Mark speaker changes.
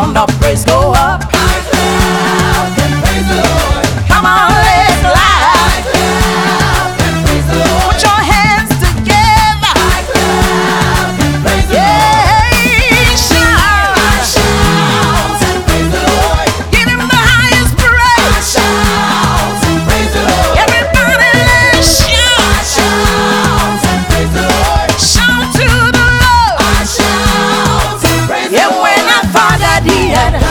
Speaker 1: sound of praise go Yeah.